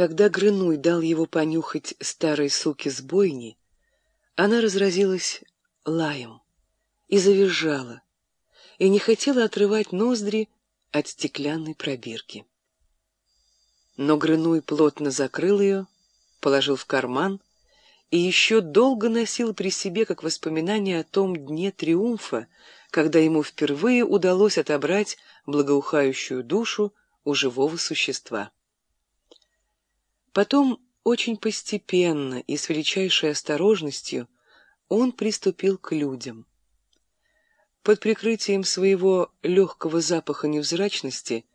Когда Грынуй дал его понюхать старой суки с бойни, она разразилась лаем и завизжала, и не хотела отрывать ноздри от стеклянной пробирки. Но Грынуй плотно закрыл ее, положил в карман и еще долго носил при себе как воспоминание о том дне триумфа, когда ему впервые удалось отобрать благоухающую душу у живого существа. Потом очень постепенно и с величайшей осторожностью он приступил к людям. Под прикрытием своего легкого запаха невзрачности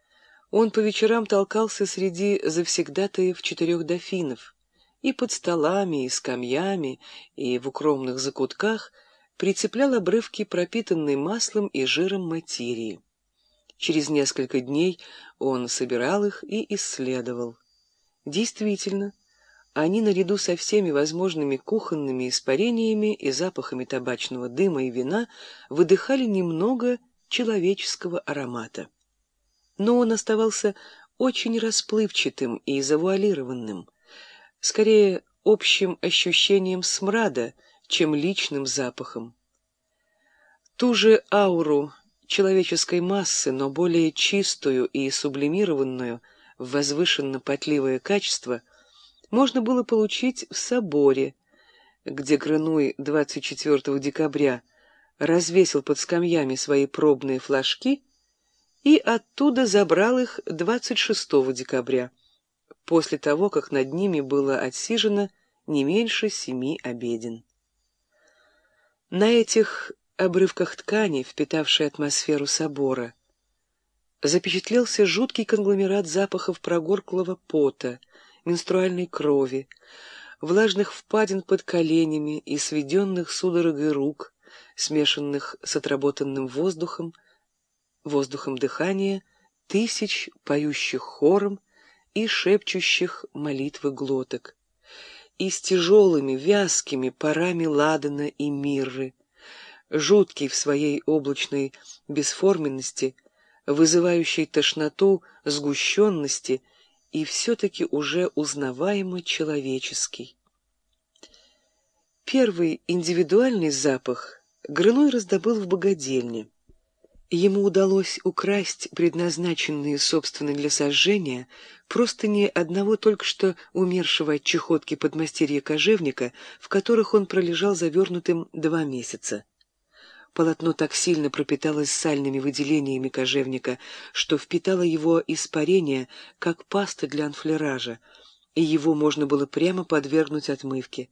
он по вечерам толкался среди завсегдатаев четырех дофинов, и под столами, и скамьями, и в укромных закутках прицеплял обрывки пропитанной маслом и жиром материи. Через несколько дней он собирал их и исследовал. Действительно, они наряду со всеми возможными кухонными испарениями и запахами табачного дыма и вина выдыхали немного человеческого аромата. Но он оставался очень расплывчатым и завуалированным, скорее общим ощущением смрада, чем личным запахом. Ту же ауру человеческой массы, но более чистую и сублимированную – в возвышенно-потливое качество можно было получить в соборе, где Грынуй 24 декабря развесил под скамьями свои пробные флажки и оттуда забрал их 26 декабря, после того, как над ними было отсижено не меньше семи обеден. На этих обрывках ткани, впитавшей атмосферу собора, запечатлелся жуткий конгломерат запахов прогорклого пота, менструальной крови, влажных впадин под коленями и сведенных судорогой рук, смешанных с отработанным воздухом, воздухом дыхания тысяч поющих хором и шепчущих молитвы глоток, и с тяжелыми вязкими парами ладана и мирры, жуткий в своей облачной бесформенности — вызывающей тошноту, сгущенности и все-таки уже узнаваемо человеческий. Первый индивидуальный запах Грыной раздобыл в богадельне. Ему удалось украсть предназначенные, собственно, для сожжения просто не одного только что умершего от чехотки подмастерья кожевника, в которых он пролежал завернутым два месяца. Полотно так сильно пропиталось сальными выделениями кожевника, что впитало его испарение, как паста для анфлеража, и его можно было прямо подвергнуть отмывке.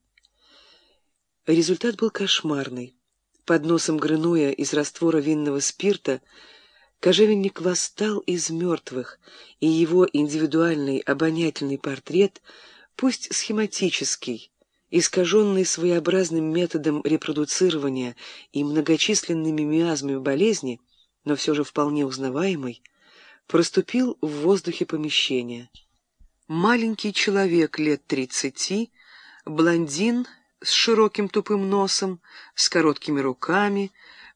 Результат был кошмарный. Под носом Грынуя из раствора винного спирта кожевенник восстал из мертвых, и его индивидуальный обонятельный портрет, пусть схематический, искаженный своеобразным методом репродуцирования и многочисленными миазмами болезни, но все же вполне узнаваемый, проступил в воздухе помещения. Маленький человек лет тридцати, блондин с широким тупым носом, с короткими руками,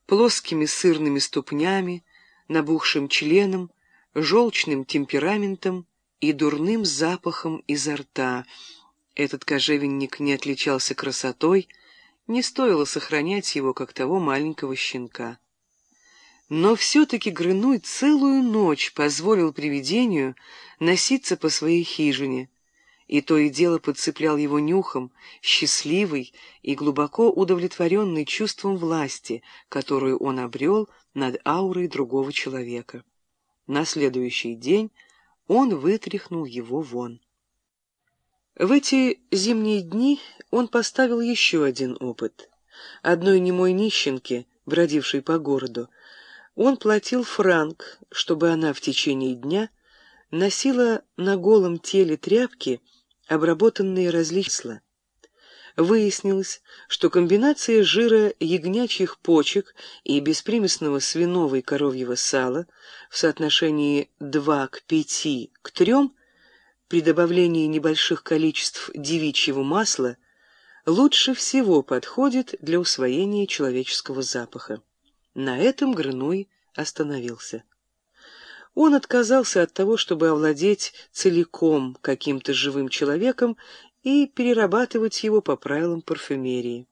плоскими сырными ступнями, набухшим членом, желчным темпераментом и дурным запахом изо рта — этот кожевенник не отличался красотой, не стоило сохранять его, как того маленького щенка. Но все-таки Грынуй целую ночь позволил привидению носиться по своей хижине, и то и дело подцеплял его нюхом, счастливый и глубоко удовлетворенный чувством власти, которую он обрел над аурой другого человека. На следующий день он вытряхнул его вон. В эти зимние дни он поставил еще один опыт. Одной немой нищенке, бродившей по городу, он платил франк, чтобы она в течение дня носила на голом теле тряпки, обработанные различно. Выяснилось, что комбинация жира ягнячьих почек и беспримесного свиного и коровьего сала в соотношении 2 к 5 к 3 при добавлении небольших количеств девичьего масла лучше всего подходит для усвоения человеческого запаха. На этом Грыной остановился. Он отказался от того, чтобы овладеть целиком каким-то живым человеком и перерабатывать его по правилам парфюмерии.